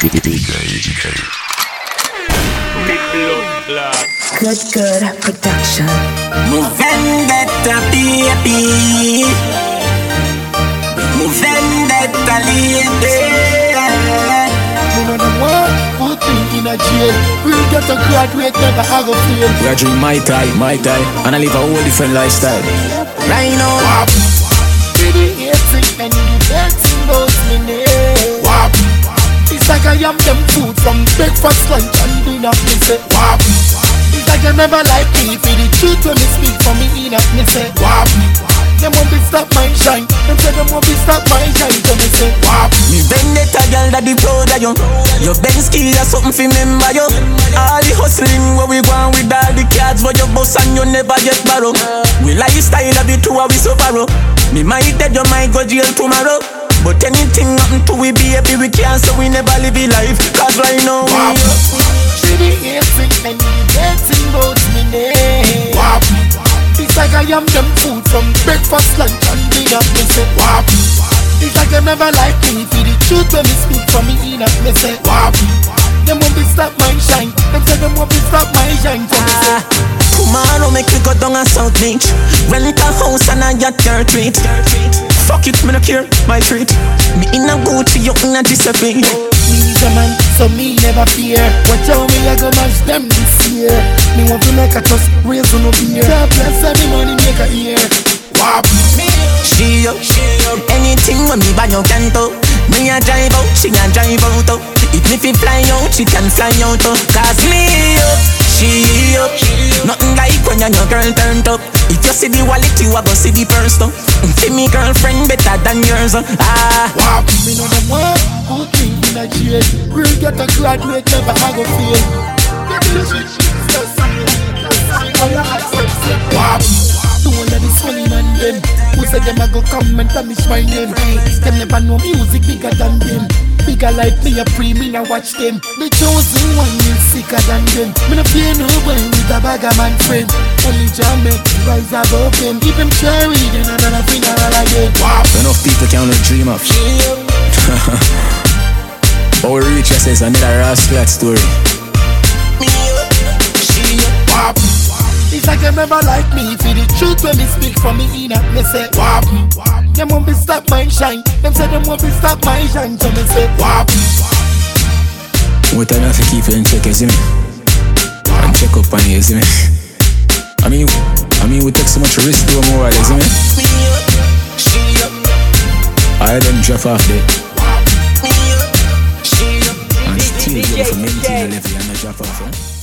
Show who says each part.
Speaker 1: Good, good production.
Speaker 2: Move vendetta, baby. Move vendetta, lady.
Speaker 3: Me know the one good thing in a jail. We'll get to graduate, never have a fail.
Speaker 4: We are drink my tie, my tie, and I live a whole different lifestyle.
Speaker 2: Right now,
Speaker 3: Wap. See the hating and the dancing goes me name. Am them food from breakfast, lunch and dinner. Me say wap. Like they never like me for the truth when me speak for me in Me say wap. Them won't be stop my shine. Them say them won't be stop my shine. So me say wap.
Speaker 2: me vendetta, girl, that the proud of you. Your Benz key or something for remember you. All the hustling where we going with all the cards for your boss and you never get borrow. We lifestyle of the two of we so oh. borrow. Me might dead, you might go jail tomorrow. But anything happen to we baby, we can't so we never live a life. Cause right now
Speaker 3: Wap.
Speaker 2: we
Speaker 3: See the hating and the dancing me name. Wap. It's like I am them food from breakfast, lunch and dinner. Me say wap. It's like they never like me for the truth when me speak for me in Me say wap. Them won't be stop my shine. Them say them won't be stop my shine. So me say
Speaker 2: Tomorrow make me go down a South Beach Rent a house and a yacht your treat Fuck it, me no care, my treat Me in a Gucci, you in a Giuseppe
Speaker 3: Me's a man, so me never fear. Watch how me I go mash them this year. Me want to make a trust, raise on no beer. God bless every money make a year. Wap.
Speaker 2: She up, she up. anything when me buy you can do Me a drive out, she a drive out too. If me fi fly out, she can fly out too. Cause me up, she up Nothing like when your girl turned up you see the wallet, you a go see the purse too See me girlfriend better than yours uh. Ah,
Speaker 3: Wap. Me know the one good thing in a jail. Real get a graduate, never have a fail. Wap. Do all of this funny man them Who say them a go come and tarnish my name Them never know music bigger than them Bigger like me a pre, me na watch them The chosen one is sicker than them Me no fear no boy bag of man friend Only Jah make rise above them Keep them cherry, then another funeral again Wap.
Speaker 4: Enough people can only dream of. But we reach us is another rascal story.
Speaker 2: me up, she up
Speaker 3: Wap. It's like they never like me For the truth when me speak for me in Me say Wap Them won't be stop my shine Them say them won't be stop my shine So me say Wap
Speaker 4: We tell me to keep it in check, see me? And check up on you, you see me? I mean, I mean, we take so much risk to more, you see me? I drop off there. And still for maintain the level not drop off?